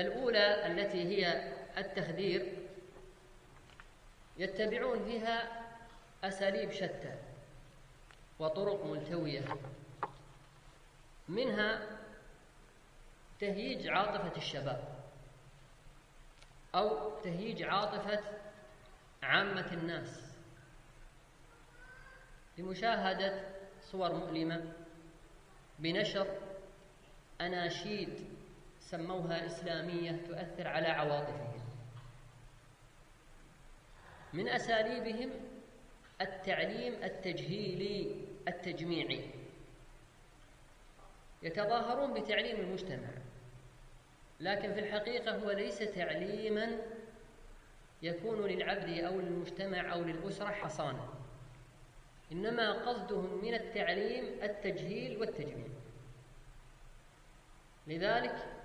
فالأولى التي هي التخدير يتبعون فيها أساليب شتى وطرق ملتوية. منها تهييج عاطفة الشباب أو تهييج عاطفة عامة الناس لمشاهدة صور مؤلمة بنشر أناشيد سموها إسلامية تؤثر على عواطفهم. من أساليبهم التعليم التجهيلي التجميعي. يتظاهرون بتعليم المجتمع لكن في الحقيقة هو ليس تعليما يكون للعبد أو للمجتمع أو للأسرة حصانة إنما قصدهم من التعليم التجهيل والتجميع. لذلك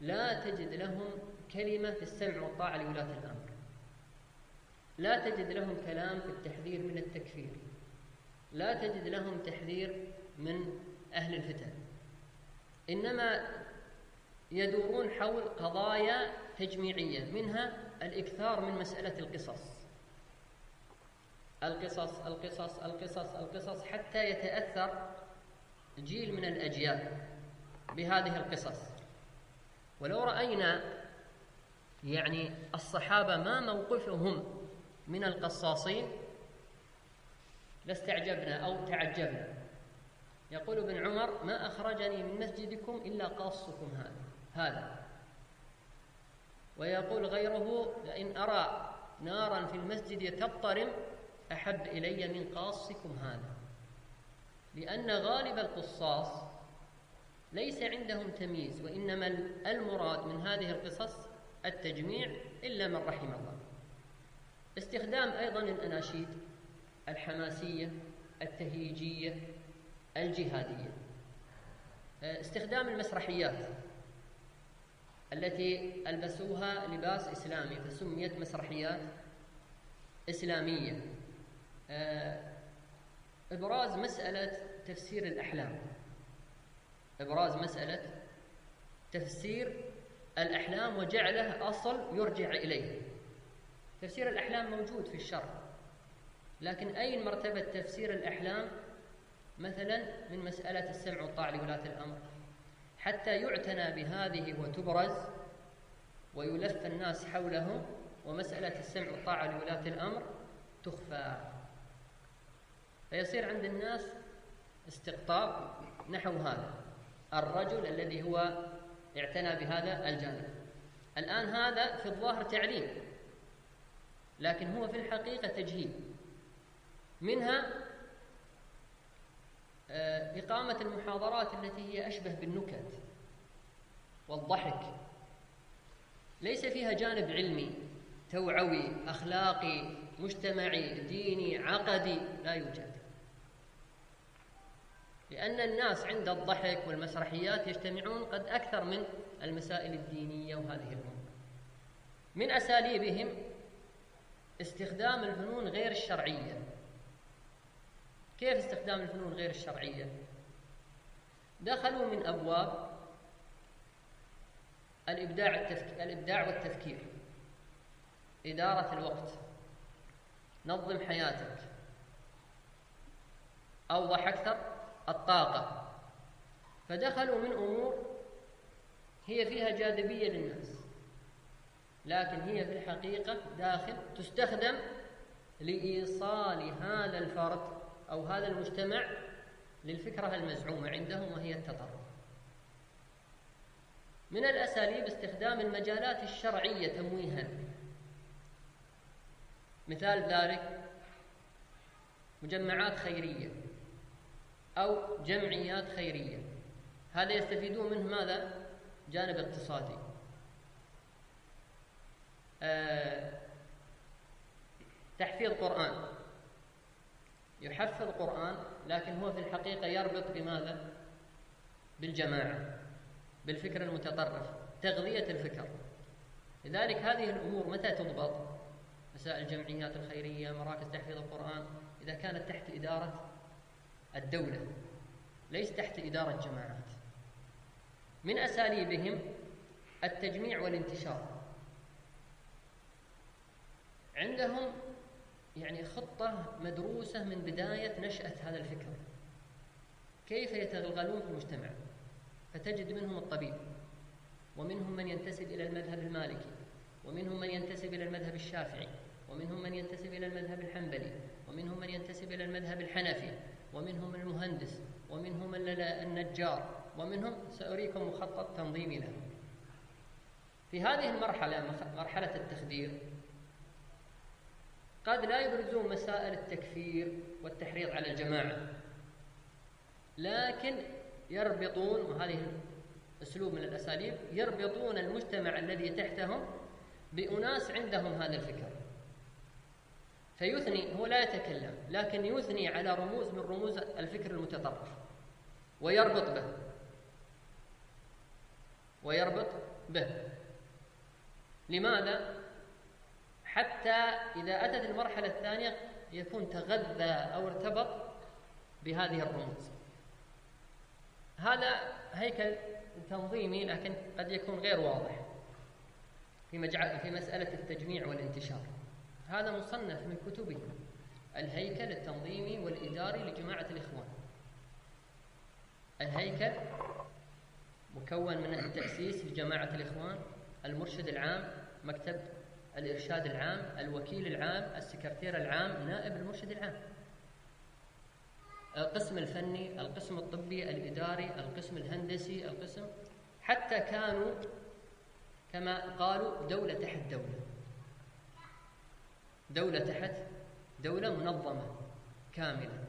لا تجد لهم كلمة في السمع والطاعة لولاة الأمر. لا تجد لهم كلام في التحذير من التكفير. لا تجد لهم تحذير من أهل الفتن. إنما يدورون حول قضايا تجميعية منها الإكثار من مسألة القصص. القصص القصص القصص القصص حتى يتأثر جيل من الأجيال بهذه القصص. ولو رأينا يعني الصحابة ما موقفهم من القصاصين لاستعجبنا أو تعجبنا. يقول ابن عمر ما أخرجني من مسجدكم إلا قاصكم هذا هذا. ويقول غيره لئن أرى نارا في المسجد تضطرم أحب إلي من قاصكم هذا لأن غالب القصاص ليس عندهم تمييز وإنما المراد من هذه القصص التجميع إلا من رحم الله. استخدام أيضا الأناشيد الحماسية التهييجية الجهادية. استخدام المسرحيات التي ألبسوها لباس إسلامي فسميت مسرحيات إسلامية. إبراز مسألة تفسير الأحلام. إبراز مسألة تفسير الأحلام وجعله أصل يرجع إليه. تفسير الأحلام موجود في الشرع لكن أين مرتبة تفسير الأحلام؟ مثلا من مسألة السمع والطاعة لولاة الأمر. حتى يعتنى بهذه وتبرز ويلف الناس حوله ومسألة السمع والطاعة لولاة الأمر تخفى. فيصير عند الناس استقطاب نحو هذا. الرجل الذي هو اعتنى بهذا الجانب. الآن هذا في الظاهر تعليم لكن هو في الحقيقة تجهيل. منها آه، إقامة المحاضرات التي هي أشبه بالنكت والضحك. ليس فيها جانب علمي توعوي أخلاقي مجتمعي ديني عقدي لا يوجد. لأن الناس عند الضحك والمسرحيات يجتمعون قد أكثر من المسائل الدينية وهذه الأمور. من أساليبهم استخدام الفنون غير الشرعية. كيف استخدام الفنون غير الشرعية؟ دخلوا من أبواب الإبداع, التفك... الإبداع والتفكير. إدارة الوقت. نظم حياتك. أوضح أكثر. الطاقة. فدخلوا من أمور هي فيها جاذبية للناس لكن هي في الحقيقة داخل تستخدم لإيصال هذا الفرد أو هذا المجتمع للفكرة المزعومة عندهم وهي التطرف. من الأساليب استخدام المجالات الشرعية تمويها. مثال ذلك مجمعات خيرية. أو جمعيات خيرية هذا يستفيدون منه ماذا؟ جانب اقتصادي آه تحفيظ قرآن يحفظ قرآن لكن هو في الحقيقة يربط بماذا؟ بالجماعة بالفكر المتطرف تغذية الفكر لذلك هذه الأمور متى تضبط؟ مسائل الجمعيات الخيرية مراكز تحفيظ القرآن إذا كانت تحت إدارة الدولة ليس تحت إدارة جماعات. من أساليبهم التجميع والانتشار. عندهم يعني خطة مدروسة من بداية نشأة هذا الفكر. كيف يتغلغلون في المجتمع؟ فتجد منهم الطبيب ومنهم من ينتسب إلى المذهب المالكي ومنهم من ينتسب إلى المذهب الشافعي ومنهم من ينتسب إلى المذهب الحنبلي ومنهم من ينتسب إلى المذهب الحنفي. ومنهم المهندس ومنهم النجار ومنهم سأريكم مخطط تنظيمي له في هذه المرحلة مرحلة التخدير قد لا يبرزون مسائل التكفير والتحريض على الجماعة لكن يربطون وهذه أسلوب من الأساليب يربطون المجتمع الذي تحتهم بأناس عندهم هذا الفكر. فيثني هو لا يتكلم لكن يثني على رموز من رموز الفكر المتطرف ويربط به ويربط به. لماذا؟ حتى إذا أتت المرحلة الثانية يكون تغذى أو ارتبط بهذه الرموز. هذا هيكل تنظيمي لكن قد يكون غير واضح في. في مسألة التجميع والانتشار. هذا مصنف من كتبه الهيكل التنظيمي والإداري لجماعة الإخوان. الهيكل مكون من التأسيس لجماعة الإخوان المرشد العام مكتب الإرشاد العام الوكيل العام السكرتير العام نائب المرشد العام. القسم الفني القسم الطبي الإداري القسم الهندسي القسم حتى كانوا كما قالوا دولة تحت دولة. دولة تحت دولة منظمة كاملة.